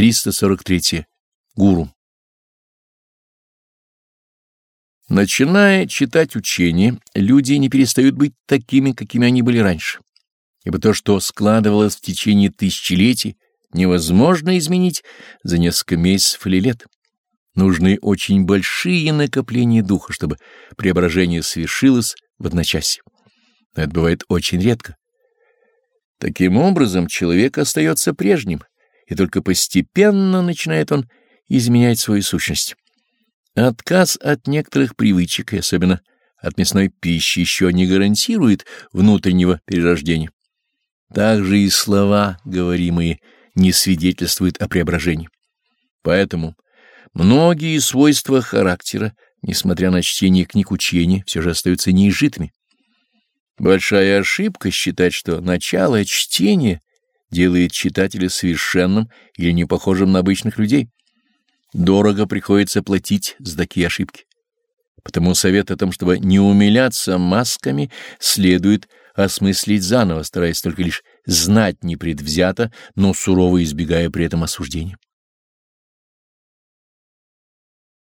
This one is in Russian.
343. Гуру. Начиная читать учение, люди не перестают быть такими, какими они были раньше. Ибо то, что складывалось в течение тысячелетий, невозможно изменить за несколько месяцев или лет. Нужны очень большие накопления духа, чтобы преображение совершилось в одночасье. Но это бывает очень редко. Таким образом, человек остается прежним, и только постепенно начинает он изменять свою сущность. Отказ от некоторых привычек, и особенно от мясной пищи, еще не гарантирует внутреннего перерождения. Также и слова, говоримые, не свидетельствуют о преображении. Поэтому многие свойства характера, несмотря на чтение книг учения, все же остаются неизжитыми. Большая ошибка считать, что начало чтения делает читателя совершенным или не похожим на обычных людей. Дорого приходится платить за такие ошибки. Потому совет о том, чтобы не умиляться масками, следует осмыслить заново, стараясь только лишь знать непредвзято, но сурово избегая при этом осуждения.